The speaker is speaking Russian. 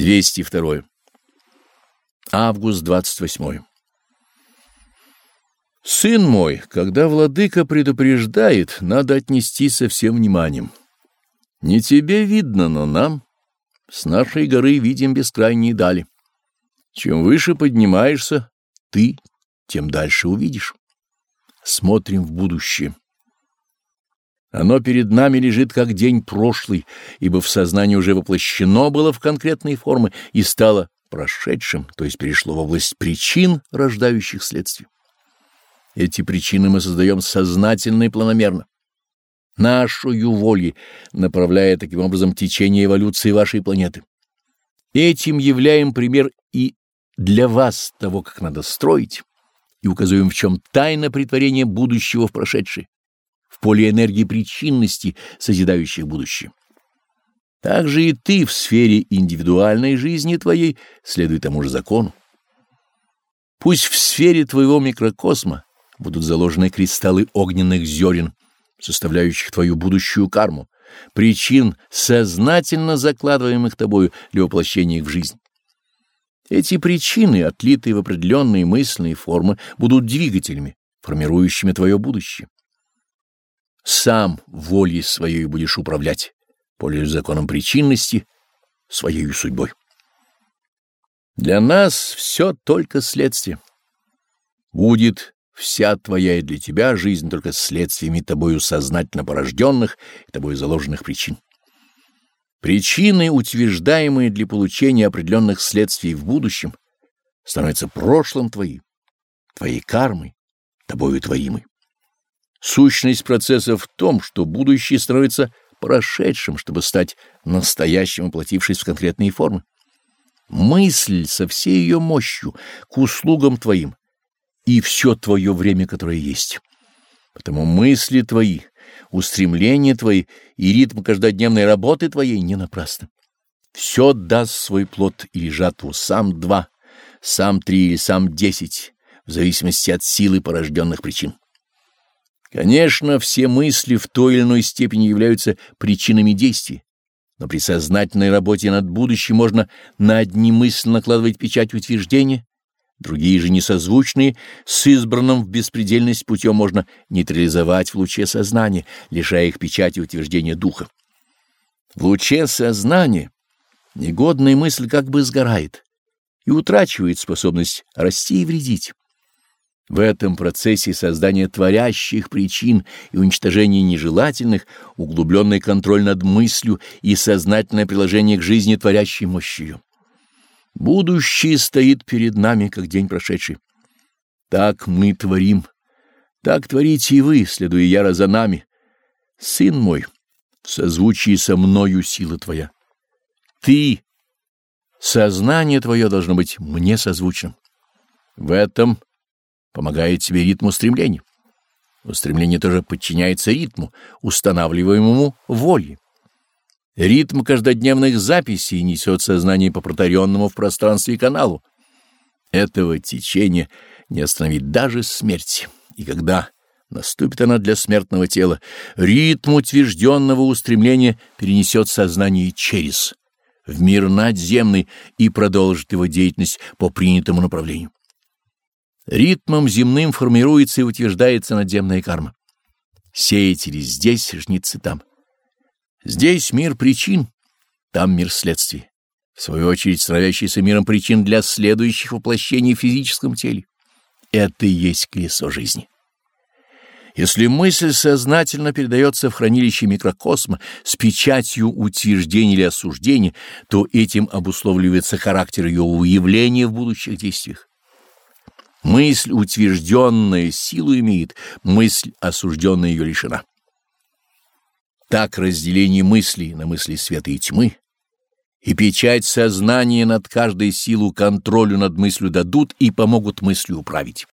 202. Август 28. Сын мой, когда владыка предупреждает, надо отнести со всем вниманием. Не тебе видно, но нам с нашей горы видим бескрайние дали. Чем выше поднимаешься, ты, тем дальше увидишь. Смотрим в будущее. Оно перед нами лежит как день прошлый, ибо в сознании уже воплощено было в конкретные формы и стало прошедшим, то есть перешло в область причин, рождающих следствий. Эти причины мы создаем сознательно и планомерно. Нашу волей, направляя таким образом течение эволюции вашей планеты. Этим являем пример и для вас того, как надо строить, и указываем, в чем тайна притворения будущего в прошедшее поле энергии причинности, созидающих будущее. Также и ты в сфере индивидуальной жизни твоей следуй тому же закону. Пусть в сфере твоего микрокосма будут заложены кристаллы огненных зерен, составляющих твою будущую карму, причин, сознательно закладываемых тобою для воплощения их в жизнь. Эти причины, отлитые в определенные мысленные формы, будут двигателями, формирующими твое будущее сам волей своей будешь управлять, пользуясь законом причинности, своей судьбой. Для нас все только следствие. Будет вся твоя и для тебя жизнь только следствиями тобою сознательно порожденных и тобой заложенных причин. Причины, утверждаемые для получения определенных следствий в будущем, становятся прошлым твоим, твоей кармой, тобою творимой. Сущность процесса в том, что будущее становится прошедшим, чтобы стать настоящим, воплотившись в конкретные формы. Мысль со всей ее мощью к услугам твоим и все твое время, которое есть. Потому мысли твои, устремления твои и ритм каждодневной работы твоей не напрасны. Все даст свой плод или жатву сам два, сам три или сам десять, в зависимости от силы порожденных причин. Конечно, все мысли в той или иной степени являются причинами действий, но при сознательной работе над будущим можно на одни мысли накладывать печать утверждения, другие же несозвучные с избранным в беспредельность путем можно нейтрализовать в луче сознания, лишая их печати утверждения духа. В луче сознания негодная мысль как бы сгорает и утрачивает способность расти и вредить. В этом процессе создания творящих причин и уничтожения нежелательных углубленный контроль над мыслью и сознательное приложение к жизни творящей мощью. Будущее стоит перед нами, как день прошедший. Так мы творим, так творите и вы, следуя яро за нами. Сын мой, в созвучии со мною сила твоя. Ты, сознание твое должно быть мне созвучным. В этом — помогает себе ритм устремлений. Устремление тоже подчиняется ритму, устанавливаемому волей. Ритм каждодневных записей несет сознание по протаренному в пространстве каналу. Этого течения не остановить даже смерть. И когда наступит она для смертного тела, ритм утвержденного устремления перенесет сознание через, в мир надземный и продолжит его деятельность по принятому направлению. Ритмом земным формируется и утверждается надземная карма. Сеятели здесь, жнецы там. Здесь мир причин, там мир следствий. В свою очередь, становящийся миром причин для следующих воплощений в физическом теле. Это и есть колесо жизни. Если мысль сознательно передается в хранилище микрокосма с печатью утверждения или осуждения, то этим обусловливается характер ее уявления в будущих действиях. Мысль, утвержденная, силу имеет, мысль, осужденная, ее лишена. Так разделение мыслей на мысли света и тьмы и печать сознания над каждой силу контролю над мыслью дадут и помогут мыслью управить.